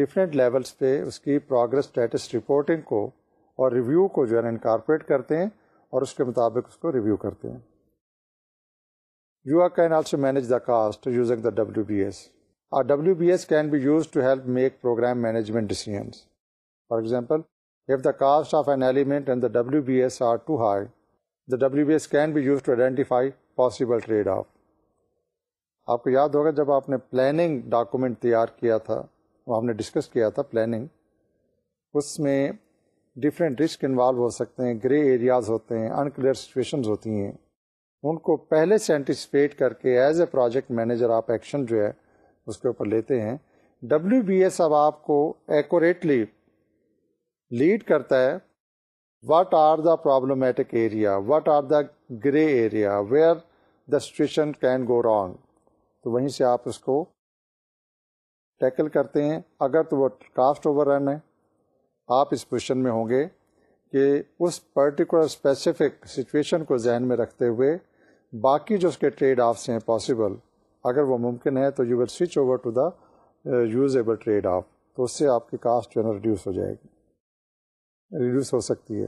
ڈفرینٹ لیولس پہ اس کی پروگرس اسٹیٹس رپورٹنگ کو اور ریویو کو جو ہے نا انکارپوریٹ کرتے ہیں اور اس کے مطابق اس کو ریویو کرتے ہیں you are can also manage the cost using the W B S اور W B S can be use to help make program management decisions for example if the cost of an element and B S are too high the W B S can be use to identify possible trade off آپ کو یاد ہوگا جب آپ نے planning document تیار کیا تھا وہ آپ نے ڈسکس کیا تھا پلاننگ اس میں ڈفرینٹ رسک انوالو ہو سکتے ہیں گرے ایریاز ہوتے ہیں انکلیئر سچویشنز ہوتی ہیں ان کو پہلے سے اینٹیسپیٹ کر کے ایز اے پروجیکٹ مینیجر آپ ایکشن جو ہے اس کے اوپر لیتے ہیں ڈبلیو بی ایس اب آپ کو ایکوریٹلی لیڈ کرتا ہے what are the problematic area what are the grey area where the situation can go wrong تو وہیں سے آپ اس کو ٹیکل کرتے ہیں اگر تو وہ کاسٹ اوور رن ہے آپ اس پوزیشن میں ہوں گے کہ اس پرٹیکولر اسپیسیفک سچویشن کو ذہن میں رکھتے ہوئے باقی جو اس کے ٹریڈ آفس ہیں پاسبل اگر وہ ممکن ہے تو you will switch over to the usable trade off تو اس سے آپ کی کاسٹ جو ہے نا ریڈیوس ہو جائے گی ریڈیوس ہو سکتی ہے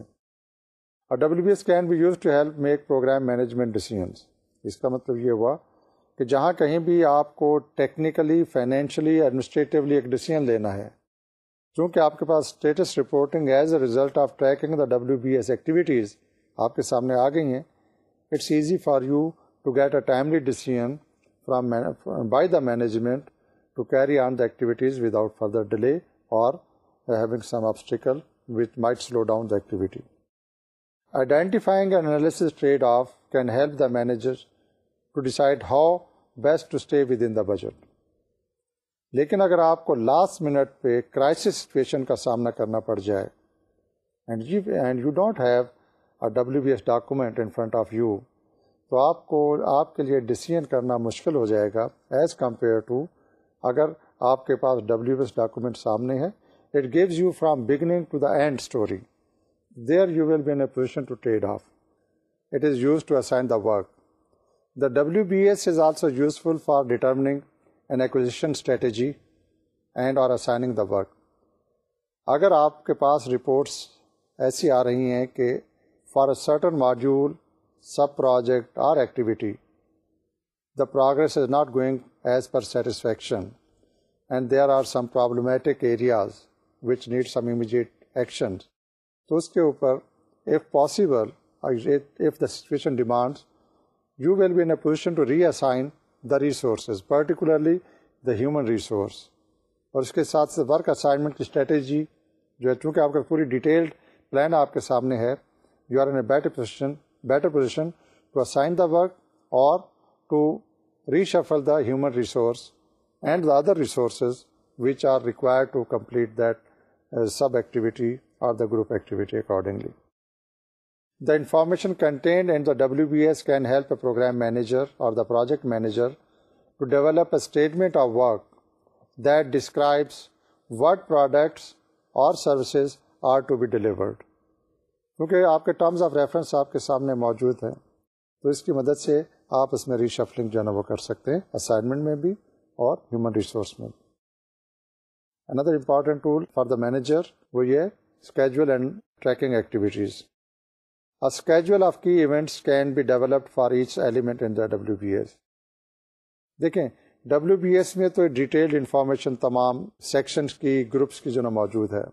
اور W B S can be use to help make program management decisions اس کا مطلب یہ ہوا کہ جہاں کہیں بھی آپ کو ٹیکنیکلی فائنینشلی ایڈمنسٹریٹیولی ایک ڈیسیزن لینا ہے چونکہ آپ کے پاس status reporting as a result of tracking the W B S activities آپ کے سامنے آ گئی ہیں it's easy for you to get a timely decision from by the management to carry on the activities without further delay اور having some obstacle might slow down the activity identifying identifyings trade off can help the manager to to decide how best stay within the budget لیکن اگر آپ کو last minute پہ crisis situation کا سامنا کرنا پڑ جائے and and you don't have a W B S document in front of you تو آپ کو آپ کے لیے ڈسیزن کرنا مشکل ہو جائے گا ایز کمپیئر ٹو اگر آپ کے پاس ڈبلیو ایس ڈاکومنٹ سامنے ہے it gives you from beginning to the end story there you will be N a position to trade off it is use to assign the work the W B S is also useful for determining an acquisition strategy and اور assigning the work اگر آپ کے پاس reports ایسی آ رہی ہیں کہ for a certain module sub project or activity the progress is not going as per satisfaction and there are some some problematic areas which need immediate action تو اس کے اوپر if possible if the situation demands you will be in a position to reassign the resources particularly the human resource اور اس کے ساتھ work assignment کی strategy جو ہے چونکہ آپ کا پوری ڈیٹیلڈ پلان آپ کے سامنے ہے you are in a better position better position to assign the work or to reshuffle the human resource and the other resources which are required to complete that uh, sub-activity or the group activity accordingly. The information contained in the WBS can help a program manager or the project manager to develop a statement of work that describes what products or services are to be delivered. کیونکہ آپ کے terms of reference آپ کے سامنے موجود ہیں تو اس کی مدد سے آپ اس میں ریشفلنگ جو ہے نا وہ کر سکتے ہیں اسائنمنٹ میں بھی اور ہیومن ریسورس میں بھی اندر important tool for the manager وہ یہ schedule and tracking activities schedule of key events can be developed for each element in the W B S دیکھیں ڈبلو بی ایس میں تو ڈیٹیلڈ انفارمیشن تمام sections کی groups کی جو نا موجود ہے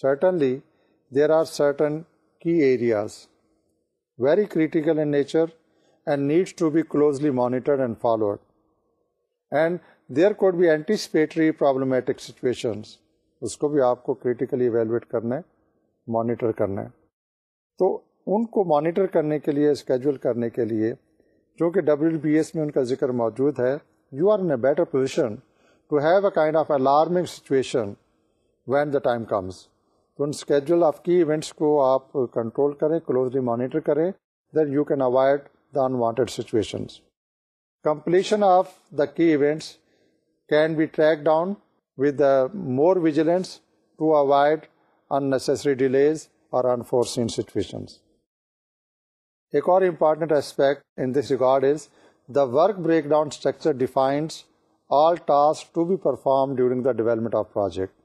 certainly there are certain key areas very critical in nature and needs to be closely monitored and followed. And there could be anticipatory problematic situations. اس کو بھی آپ کو کریٹیکلی ایویلویٹ کرنا ہے مانیٹر کرنا ہے تو ان کو مانیٹر کرنے کے لیے اسکیجول کرنے کے لیے جو کہ ڈبلو بی ایس میں ان کا ذکر موجود ہے you are in a better position to have a kind of alarming situation when the time comes تو ان اسکیجول آف کی ایونٹس کو آپ کنٹرول کریں کلوزلی مانیٹر کریں then you can avoid the unwanted situations completion of the key events can be track down the more vigilance to avoid unnecessary delays اور unforeseen situations ایک اور important aspect in this record is the work break down structure defines all task to be perform during the development of project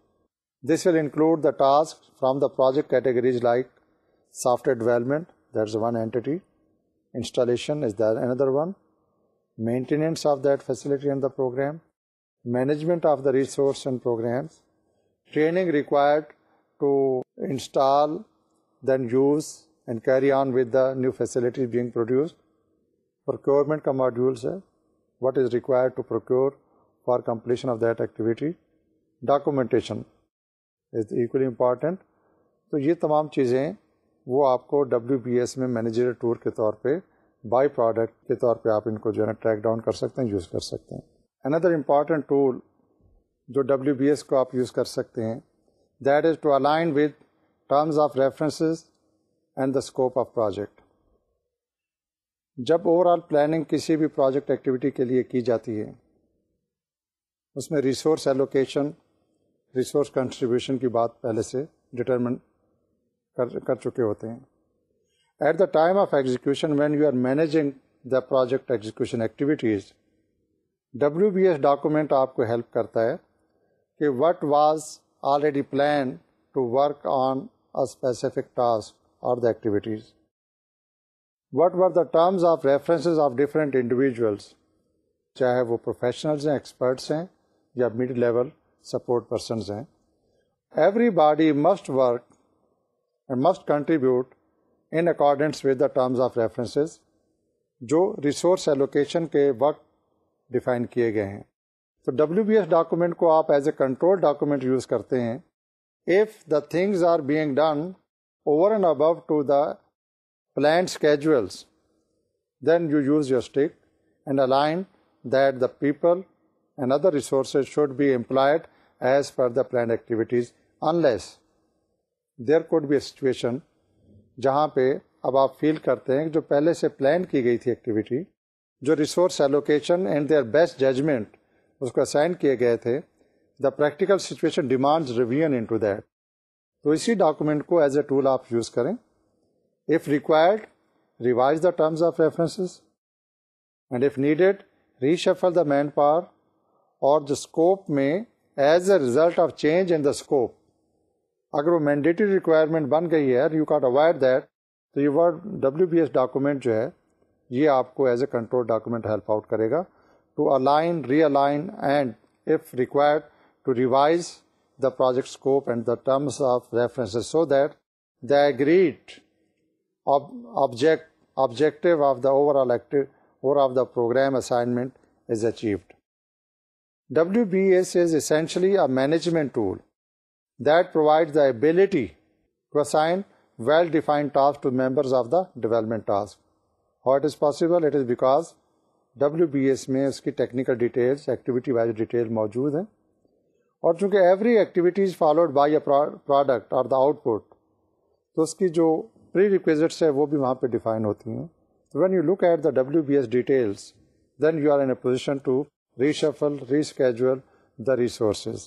This will include the tasks from the project categories like software development, that's one entity, installation is that another one, maintenance of that facility and the program, management of the resource and programs, training required to install, then use and carry on with the new facilities being produced, procurement ka module hai, what is required to procure for completion of that activity, documentation is equally important تو یہ تمام چیزیں وہ آپ کو W B S میں manager tool کے طور پہ بائی پروڈکٹ کے طور پہ آپ ان کو جو ہے نا ٹریک ڈاؤن کر سکتے ہیں یوز کر سکتے ہیں اندر امپارٹنٹ امپارٹینٹ ٹول جو ڈبلیو بی ایس کو آپ یوز کر سکتے ہیں that is to align with terms of references and the scope of project جب اوور آل پلاننگ کسی بھی پروجیکٹ ایکٹیویٹی کے لیے کی جاتی ہے اس میں ریسورس ایلوکیشن ریسورس کنٹریبیوشن کی بات پہلے سے ڈٹرمن کر چکے ہوتے ہیں at the time of execution when you are managing the project execution activities W B S document آپ کو ہیلپ کرتا ہے کہ what was already plan to work on specific task اور the activities what war the terms of references of different individuals چاہے وہ professionals ہیں experts ہیں یا مڈ لیول سپورٹ پرسنز ہیں everybody must work must contribute in accordance with the terms of references جو resource allocation کے وقت define کیے گئے ہیں تو ڈبلو بی ایس ڈاکومنٹ کو آپ as a control document use کرتے ہیں if the things are being done over and above to the planned schedules then you use your stick and align that the people and other resources should be employed as per the planned activities unless there could be situation جہاں پہ اب آپ فیل کرتے ہیں جو پہلے سے plan کی گئی تھی ایکٹیویٹی جو resource allocation and their best judgment اس کو اسائن کیے گئے تھے the practical situation demands revision in to that تو اسی ڈاکومنٹ کو ایز اے ٹول آپ یوز کریں if required revise the terms of references and if needed reshuffle the manpower اور دا اسکوپ میں as a result of change in the scope اگر وہ mandatory requirement بن گئی ہے یو کاٹ اوائڈ دیٹ تو you word W B S document جو ہے یہ آپ کو as a control document help out کرے گا to align realign and if required to revise the project scope and the terms of reference so that the object objective of the overall active or of the program assignment is achieved W B S is essentially management tool that provide the ability well define of the development how it is possible it is because W B S میں اس کی technical details activity wise detail موجود ہیں اور چونکہ every activity product اور the output تو اس کی جو پری ریکویزٹس ہے وہ بھی وہاں پہ ڈیفائن ہوتی ہیں when you look at the W B S details then you are in a position to reshuffle, reschedule the resources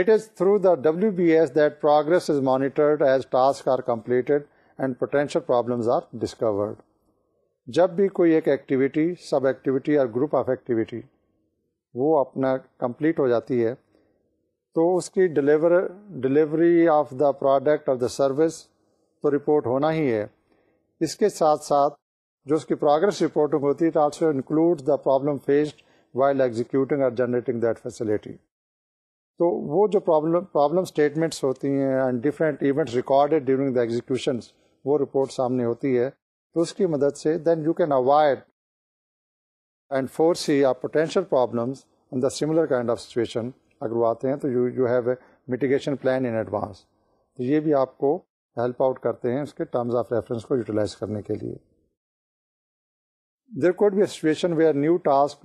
it is through the WBS B S that monitored is monitored as task are potential and potential problems are discovered جب بھی کوئی ایک activity sub activity اور group of activity وہ اپنا complete ہو جاتی ہے تو اس کی deliver delivery of the product of the service تو رپورٹ ہونا ہی ہے اس کے ساتھ ساتھ جو اس کی پروگرس رپورٹنگ ہوتی ہے it also include the problem faced while executing اور جنریٹنگ دیٹ فیسلٹی تو وہ جو پرابلم پرابلم اسٹیٹمنٹس ہوتی ہیں and different events recorded during the executions وہ رپورٹ سامنے ہوتی ہے تو اس کی مدد سے then you can avoid and foresee are potential problems in the similar kind of situation اگر وہ آتے ہیں تو you you have a mitigation plan in advance تو یہ بھی آپ کو ہیلپ آؤٹ کرتے ہیں اس کے ٹرمز آف ریفرنس کو یوٹیلائز کرنے کے لیے new could be situation where new task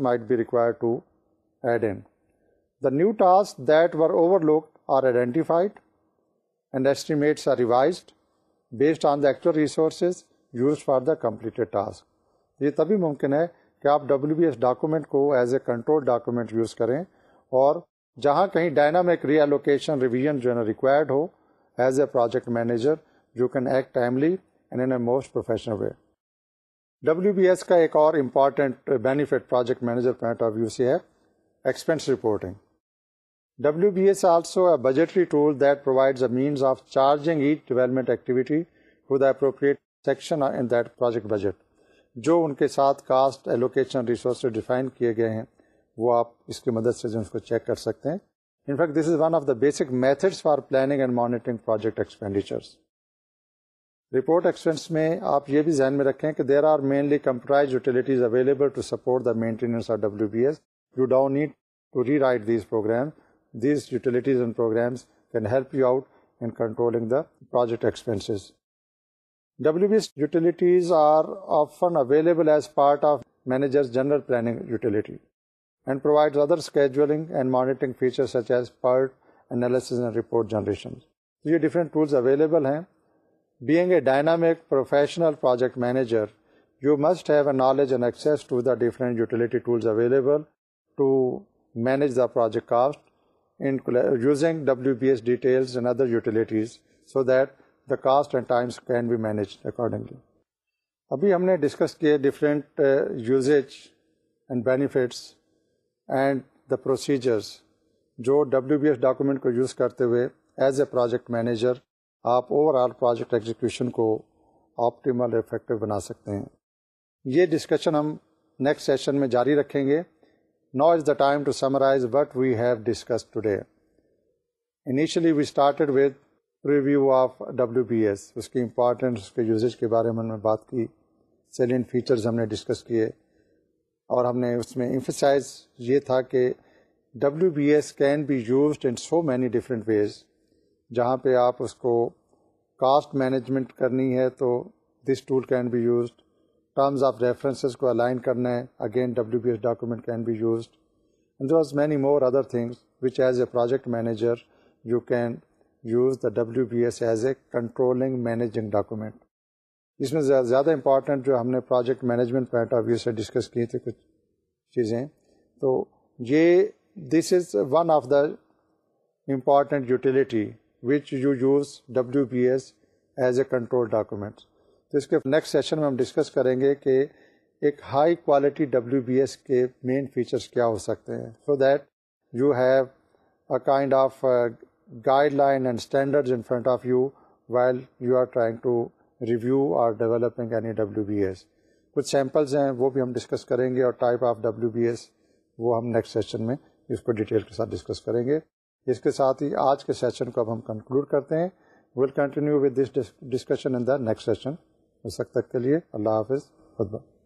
to add new the new task that are over and are are and based based on actual resources use for the completed task یہ تبھی ممکن ہے کہ آپ W B S document کو as a control document use کریں اور جہاں کہیں ڈائنامک ری ایلوکیشن ریویژن جو ہے نا ریکوائرڈ ہو as a project manager you can act timely and in a most professional way W B S کا ایک اور important benefit project manager point of view سے ہے expense reporting W B S also a budgetary tool that provides a means of charging each development activity to the appropriate section in that project budget جو ان کے ساتھ cost allocation resources define کیے گئے ہیں وہ آپ اس کی مدد سے اس کو چیک کر سکتے ہیں in fact this is one of the basic methods for planning and monitoring project expenditures report expense میں آپ یہ بھی ذہن میں رکھیں کہ there are mainly comprise utilities available to support the maintenance of W B S you ڈاؤ need to rewrite these program these utilities and programs can help you out in controlling the project expenses W B S utilities are often available as part of managers general planning utility and provide other scheduling and monitoring feature such as PERT analysis and report generation یہ different tools available ہیں being a ڈائنا ایک professional project manager you must have a knowledge and access to the different utility available to manage the project costing so that the cost and times can be manage accordingly ابھی ہم نے discuss کیے different یوزیجیفٹس and the procedures جو W B S document کو use کرتے ہوئے as a project manager آپ اوور آل پروجیکٹ ایگزیکیوشن کو آپٹیمل افیکٹو بنا سکتے ہیں یہ ڈسکشن ہم نیکسٹ سیشن میں جاری رکھیں گے نا is the time to summarize what we have discuss today initially we started with review of W B S اس کی امپارٹینس اس کے یوزیج کے بارے میں ہم نے بات کی سیلنڈ فیچرز ہم نے ڈسکس کیے اور ہم نے اس میں امفیسائز یہ تھا کہ W B S can be used in so many different ways جہاں پہ آپ اس کو کاسٹ مینجمنٹ کرنی ہے تو this tool can be used terms of references کو الائن کرنا ہے again W B S document can be used and there many more other things which as a project manager you can use the W B S as a controlling managing document اس میں زیادہ important جو ہم نے project management point of view سے discuss کی تھی کچھ چیزیں تو یہ this is one of the important utility which you use W B S as a control document تو اس کے نیکسٹ سیشن میں ہم ڈسکس کریں گے کہ ایک high quality W B S کے مین فیچرس کیا ہو سکتے ہیں so that you have a kind of guideline and standard in front of you well you are trying to review or developing any W B S کچھ samples ہیں وہ بھی ہم ڈسکس کریں گے اور type of W B S وہ ہم نیکسٹ سیشن میں اس کو ڈیٹیل کے ساتھ ڈسکس کریں گے اس کے ساتھ ہی آج کے سیشن کو اب ہم کنکلوڈ کرتے ہیں will continue with this discussion in the next session اس وقت تک کے لیے اللہ حافظ خطبہ